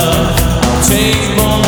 I'll take more.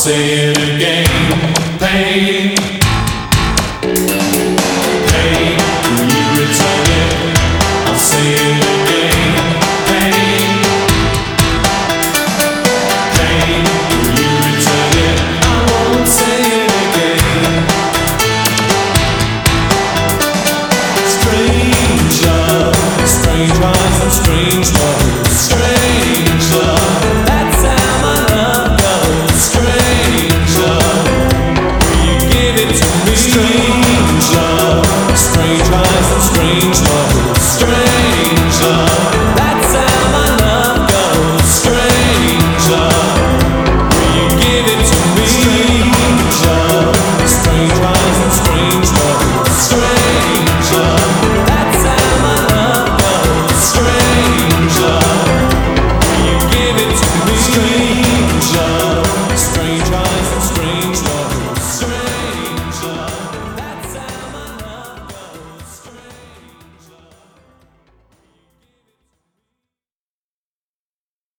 say it again. Pain.